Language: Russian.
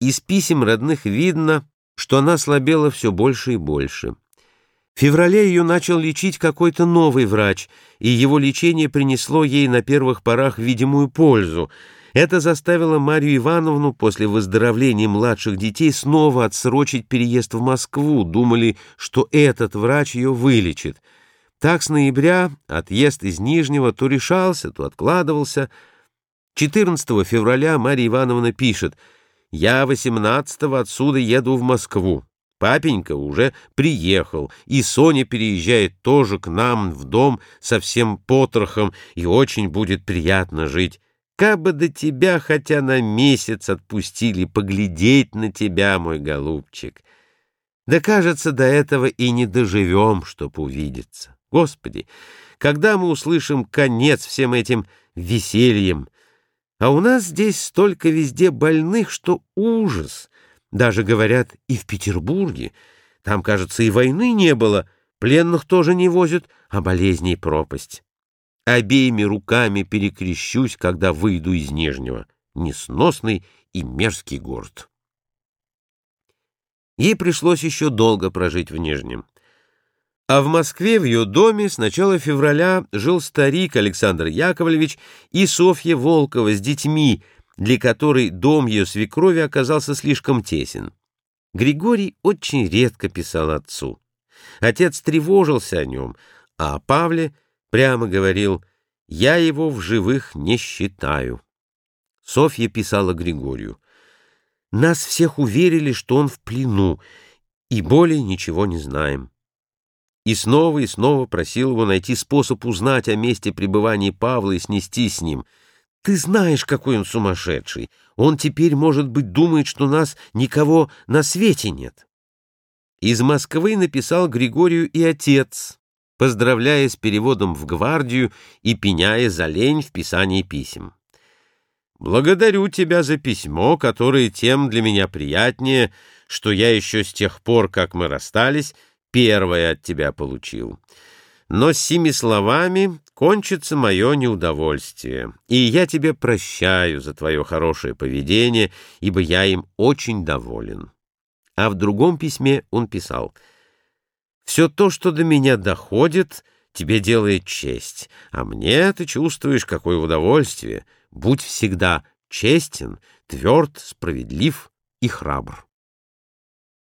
Из писем родных видно, что она слабела все больше и больше. В феврале ее начал лечить какой-то новый врач, и его лечение принесло ей на первых порах видимую пользу. Это заставило Марию Ивановну после выздоровления младших детей снова отсрочить переезд в Москву. Думали, что этот врач ее вылечит. Так с ноября отъезд из Нижнего то решался, то откладывался. 14 февраля Мария Ивановна пишет — я восемнадцатого отсюда еду в Москву. Папенька уже приехал, и Соня переезжает тоже к нам в дом со всем потрохом, и очень будет приятно жить. Как бы до тебя хотя на месяц отпустили поглядеть на тебя, мой голубчик. Да, кажется, до этого и не доживем, чтоб увидеться. Господи, когда мы услышим конец всем этим весельем, а у нас здесь столько везде больных, что ужас. Даже, говорят, и в Петербурге. Там, кажется, и войны не было, пленных тоже не возят, а болезней пропасть. Обеими руками перекрещусь, когда выйду из Нижнего. Несносный и мерзкий город. Ей пришлось еще долго прожить в Нижнем. А в Москве в ее доме с начала февраля жил старик Александр Яковлевич и Софья Волкова с детьми, для которой дом ее свекрови оказался слишком тесен. Григорий очень редко писал отцу. Отец тревожился о нем, а о Павле прямо говорил «Я его в живых не считаю». Софья писала Григорию «Нас всех уверили, что он в плену, и более ничего не знаем» и снова и снова просил его найти способ узнать о месте пребывания Павла и снести с ним. «Ты знаешь, какой он сумасшедший! Он теперь, может быть, думает, что нас никого на свете нет!» Из Москвы написал Григорию и отец, поздравляя с переводом в гвардию и пеняя за лень в писании писем. «Благодарю тебя за письмо, которое тем для меня приятнее, что я еще с тех пор, как мы расстались, первое от тебя получил. Но сими словами кончится мое неудовольствие, и я тебе прощаю за твое хорошее поведение, ибо я им очень доволен». А в другом письме он писал «Все то, что до меня доходит, тебе делает честь, а мне ты чувствуешь, какое удовольствие. Будь всегда честен, тверд, справедлив и храбр».